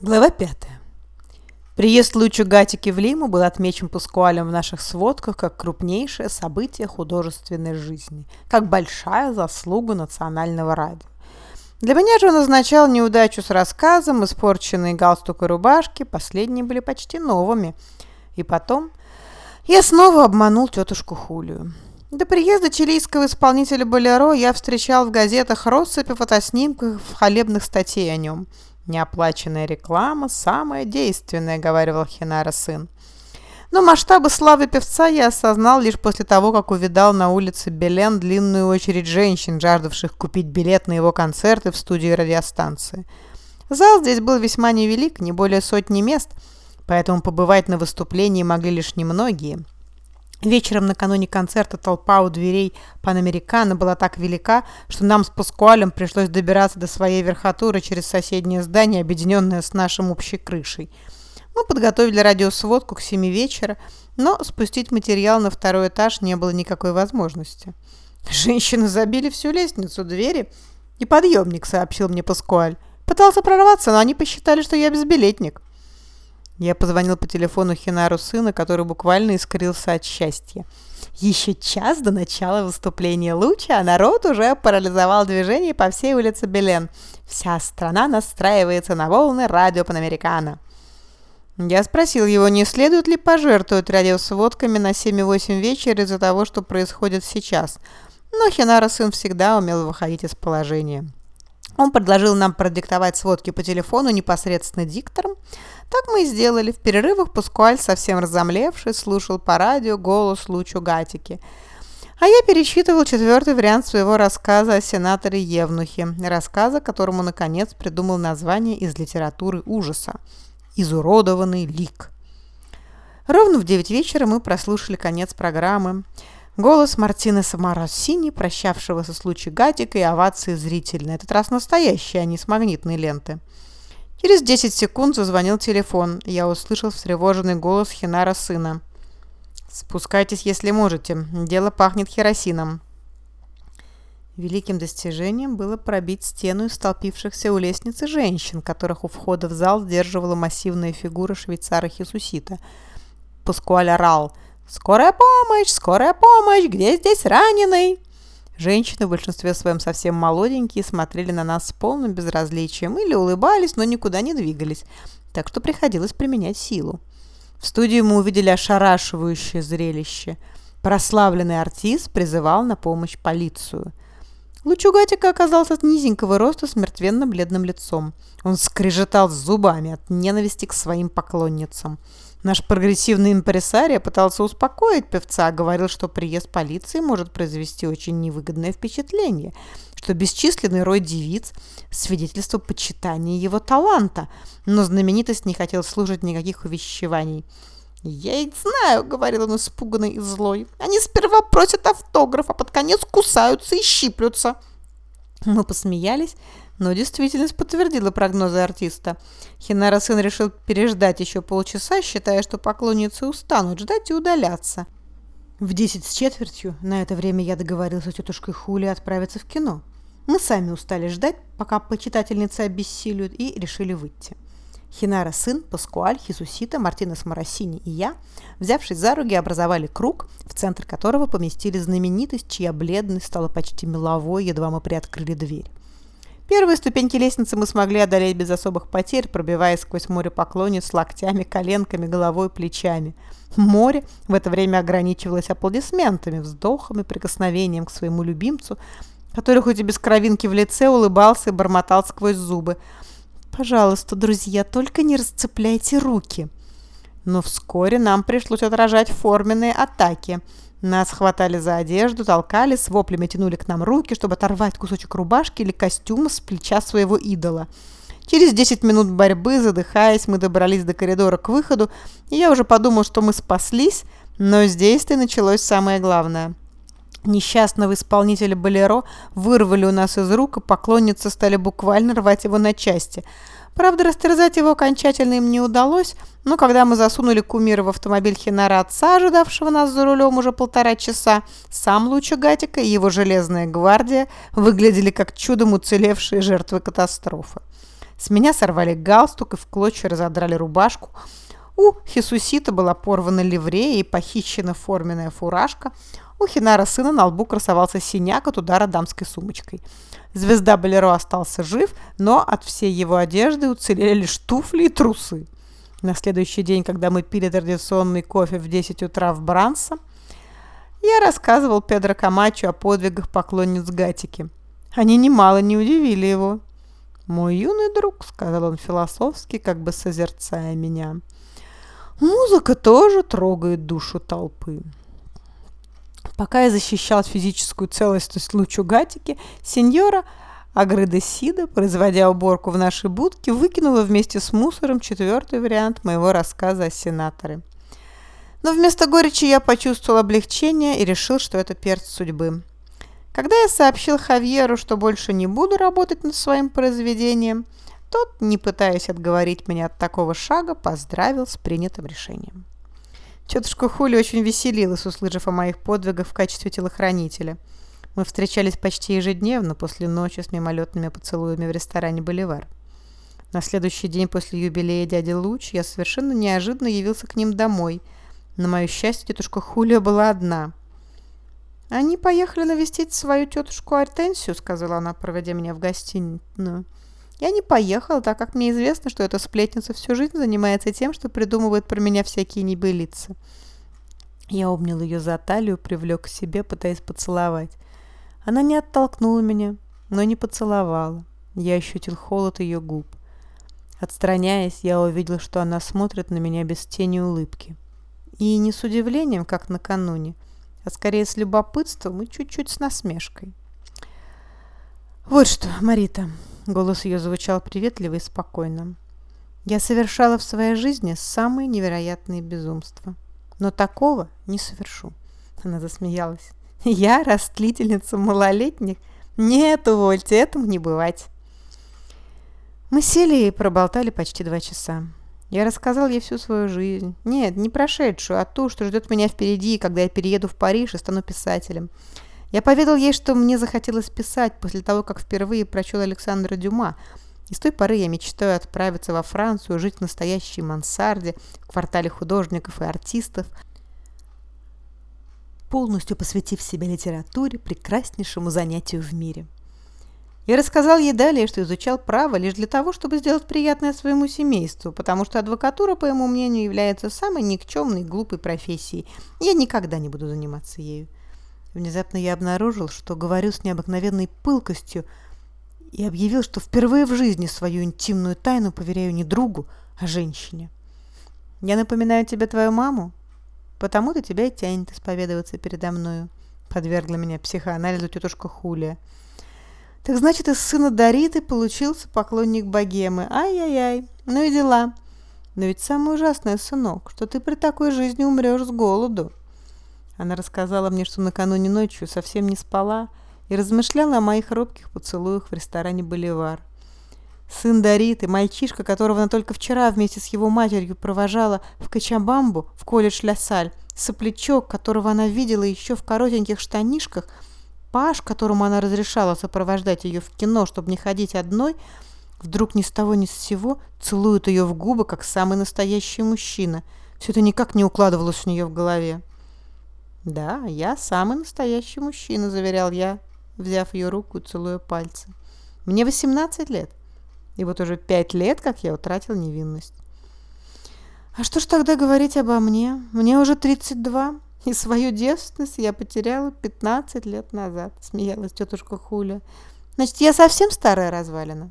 Глава 5. Приезд Лучо Гатики в Лиму был отмечен Паскуалем в наших сводках как крупнейшее событие художественной жизни, как большая заслуга национального радио. Для меня же он означал неудачу с рассказом, испорченные галстук и рубашки, последние были почти новыми. И потом я снова обманул тетушку Хулию. До приезда чилийского исполнителя Болеро я встречал в газетах россыпи фотоснимков хвалебных статей о нем – «Неоплаченная реклама – самая действенная», – говорил Хинара сын. Но масштабы славы певца я осознал лишь после того, как увидал на улице Белен длинную очередь женщин, жаждавших купить билет на его концерты в студии радиостанции. Зал здесь был весьма невелик, не более сотни мест, поэтому побывать на выступлении могли лишь немногие – Вечером накануне концерта толпа у дверей Панамерикана была так велика, что нам с Паскуалем пришлось добираться до своей верхотуры через соседнее здание, объединенное с нашим общей крышей. Мы подготовили радиосводку к семи вечера, но спустить материал на второй этаж не было никакой возможности. Женщины забили всю лестницу, двери и подъемник, сообщил мне Паскуаль. Пытался прорваться, но они посчитали, что я безбилетник. Я позвонил по телефону Хинару сына, который буквально искрился от счастья. Еще час до начала выступления Луча, а народ уже парализовал движение по всей улице Белен. Вся страна настраивается на волны радио Панамерикана. Я спросил его, не следует ли пожертвовать радиосводками на 7-8 вечера из-за того, что происходит сейчас. Но Хинара сын всегда умел выходить из положения. Он предложил нам продиктовать сводки по телефону непосредственно диктором, так мы и сделали. В перерывах Паскуаль, совсем разомлевший, слушал по радио голос Лучу Гатики. А я перечитывал четвертый вариант своего рассказа о сенаторе Евнухе, рассказа, которому, наконец, придумал название из литературы ужаса «Изуродованный лик». Ровно в девять вечера мы прослушали конец программы. Голос Мартина Самарасини, прощавшегося с Лучи Гатикой, и овации зрителей. На этот раз настоящие, а не с магнитной ленты. Через 10 секунд зазвонил телефон, я услышал встревоженный голос Хинара сына. «Спускайтесь, если можете. Дело пахнет херосином». Великим достижением было пробить стену из столпившихся у лестницы женщин, которых у входа в зал сдерживала массивная фигура швейцара Хисусита. Паскуаль орал «Скорая помощь! Скорая помощь! Где здесь раненый?» Женщины, в большинстве своем совсем молоденькие, смотрели на нас с полным безразличием или улыбались, но никуда не двигались, так что приходилось применять силу. В студию мы увидели ошарашивающее зрелище. Прославленный артист призывал на помощь полицию. Лучугатика оказался низенького роста с мертвенно-бледным лицом. Он скрежетал зубами от ненависти к своим поклонницам. Наш прогрессивный импресария пытался успокоить певца, говорил, что приезд полиции может произвести очень невыгодное впечатление, что бесчисленный рой девиц – свидетельство почитания его таланта, но знаменитость не хотел слушать никаких увещеваний. «Я их знаю», — говорил он испуганный и злой. «Они сперва просят автограф, а под конец кусаются и щиплются». Мы посмеялись, но действительность подтвердила прогнозы артиста. Хинара сын решил переждать еще полчаса, считая, что поклонницы устанут ждать и удаляться. В десять с четвертью на это время я договорился с тетушкой Хули отправиться в кино. Мы сами устали ждать, пока почитательницы обессилют, и решили выйти. Хинара сын, Паскуаль, Хисусита, Мартинес Моросини и я, взявшись за руки, образовали круг, в центр которого поместили знаменитость, чья бледность стала почти меловой, едва мы приоткрыли дверь. Первые ступеньки лестницы мы смогли одолеть без особых потерь, пробиваясь сквозь море поклонниц локтями, коленками, головой, плечами. Море в это время ограничивалось аплодисментами, вздохами, прикосновением к своему любимцу, который хоть и без кровинки в лице улыбался и бормотал сквозь зубы. «Пожалуйста, друзья, только не расцепляйте руки». Но вскоре нам пришлось отражать форменные атаки – нас хватали за одежду, толкали, с воплями тянули к нам руки, чтобы оторвать кусочек рубашки или костюма с плеча своего идола. Через 10 минут борьбы, задыхаясь, мы добрались до коридора к выходу, и я уже подумал, что мы спаслись, но здесь-то началось самое главное. Несчастного исполнителя Болеро вырвали у нас из рук, и поклонницы стали буквально рвать его на части – Правда, растерзать его окончательно им не удалось, но когда мы засунули кумира в автомобиль Хинара отца, ожидавшего нас за рулем уже полтора часа, сам Луча Гатика и его железная гвардия выглядели как чудом уцелевшие жертвы катастрофы. С меня сорвали галстук и в клочья разодрали рубашку. У Хисусита была порвана ливрея и похищена форменная фуражка. У Хинара сына на лбу красовался синяк от удара дамской сумочкой. Звезда Болеро остался жив, но от всей его одежды уцелели лишь туфли и трусы. На следующий день, когда мы пили традиционный кофе в 10 утра в Бранса, я рассказывал Педро Камачо о подвигах поклонниц Гатики. Они немало не удивили его. «Мой юный друг», — сказал он философски, как бы созерцая меня, — «музыка тоже трогает душу толпы». Пока я защищал физическую целостность лучу Гатики, сеньора Агрыда Сида, производя уборку в нашей будке, выкинула вместе с мусором четвертый вариант моего рассказа о сенаторе. Но вместо горечи я почувствовал облегчение и решил, что это перц судьбы. Когда я сообщил Хавьеру, что больше не буду работать над своим произведением, тот, не пытаясь отговорить меня от такого шага, поздравил с принятым решением. Тетушка Хули очень веселилась, услышав о моих подвигах в качестве телохранителя. Мы встречались почти ежедневно после ночи с мимолетными поцелуями в ресторане «Боливар». На следующий день после юбилея дяди Луч я совершенно неожиданно явился к ним домой – на мое счастье, тетушка Хулия была одна. «Они поехали навестить свою тетушку Артенсию», — сказала она, проводя меня в гостиную. «Я не поехала, так как мне известно, что эта сплетница всю жизнь занимается тем, что придумывает про меня всякие небылицы». Я обнял ее за талию, привлек к себе, пытаясь поцеловать. Она не оттолкнула меня, но не поцеловала. Я ощутил холод ее губ. Отстраняясь, я увидел, что она смотрит на меня без тени улыбки. И не с удивлением, как накануне, а скорее с любопытством и чуть-чуть с насмешкой. «Вот что, Марита», — голос ее звучал приветливо и спокойно, «я совершала в своей жизни самые невероятные безумства, но такого не совершу». Она засмеялась. «Я растлительница малолетних? Нет, увольте, этому не бывать». Мы сели и проболтали почти два часа. Я рассказал ей всю свою жизнь. Нет, не прошедшую, а ту, что ждет меня впереди, когда я перееду в Париж и стану писателем. Я поведал ей, что мне захотелось писать после того, как впервые прочел Александра Дюма. И с той поры я мечтаю отправиться во Францию, жить в настоящей мансарде, в квартале художников и артистов, полностью посвятив себя литературе, прекраснейшему занятию в мире. Я рассказал ей далее, что изучал право лишь для того, чтобы сделать приятное своему семейству, потому что адвокатура, по моему мнению, является самой никчемной глупой профессией. Я никогда не буду заниматься ею. Внезапно я обнаружил, что говорю с необыкновенной пылкостью и объявил, что впервые в жизни свою интимную тайну поверяю не другу, а женщине. «Я напоминаю тебе твою маму, потому-то тебя и тянет исповедоваться передо мною», подвергла меня психоанализу тетушка Хулия. Так значит, из сына Дариты получился поклонник богемы. Ай-яй-яй, ну и дела. Но ведь самое ужасное, сынок, что ты при такой жизни умрешь с голоду. Она рассказала мне, что накануне ночью совсем не спала и размышляла о моих робких поцелуях в ресторане «Боливар». Сын Дариты, мальчишка, которого она только вчера вместе с его матерью провожала в Качабамбу, в колледж Ля Саль, соплячок, которого она видела еще в коротеньких штанишках – Паш, которому она разрешала сопровождать ее в кино, чтобы не ходить одной, вдруг ни с того ни с сего целует ее в губы, как самый настоящий мужчина. Все это никак не укладывалось у нее в голове. «Да, я самый настоящий мужчина», — заверял я, взяв ее руку и целуя пальцы. «Мне 18 лет, и вот уже пять лет, как я утратил невинность». «А что ж тогда говорить обо мне? Мне уже 32. И свою девственность я потеряла 15 лет назад, смеялась тетушка Хуля. Значит, я совсем старая развалина?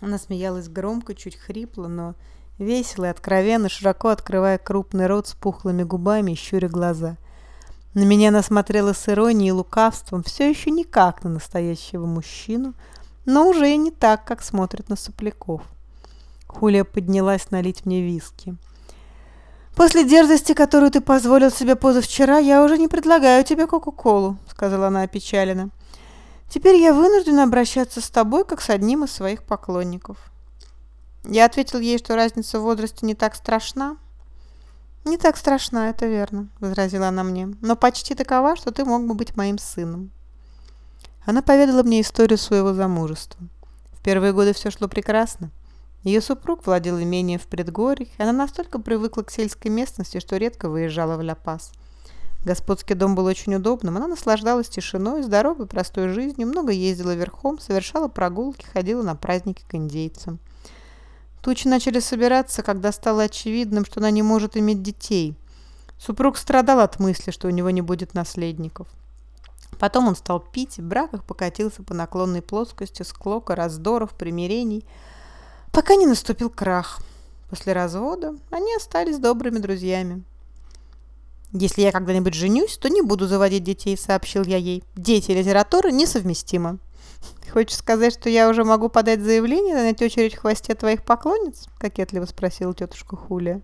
Она смеялась громко, чуть хрипло, но весело и откровенно, широко открывая крупный рот с пухлыми губами и щуря глаза. На меня она с иронией и лукавством, все еще не как на настоящего мужчину, но уже и не так, как смотрит на сопляков. Хулия поднялась налить мне виски. «После дерзости, которую ты позволил себе позавчера, я уже не предлагаю тебе Кока-Колу», — сказала она опечаленно. «Теперь я вынуждена обращаться с тобой, как с одним из своих поклонников». Я ответил ей, что разница в возрасте не так страшна. «Не так страшна, это верно», — возразила она мне, «но почти такова, что ты мог бы быть моим сыном». Она поведала мне историю своего замужества первые годы все шло прекрасно. Ее супруг владел имением в предгорьях, она настолько привыкла к сельской местности, что редко выезжала в Ля-Пас. Господский дом был очень удобным, она наслаждалась тишиной, здоровой, простой жизнью, много ездила верхом, совершала прогулки, ходила на праздники к индейцам. Тучи начали собираться, когда стало очевидным, что она не может иметь детей. Супруг страдал от мысли, что у него не будет наследников. Потом он стал пить, брак их покатился по наклонной плоскости, склока, раздоров, примирений, пока не наступил крах. После развода они остались добрыми друзьями. «Если я когда-нибудь женюсь, то не буду заводить детей», — сообщил я ей. «Дети и литература несовместимы». «Хочешь сказать, что я уже могу подать заявление, занять очередь в хвосте твоих поклонниц?» — кокетливо спросила тетушка Хулия.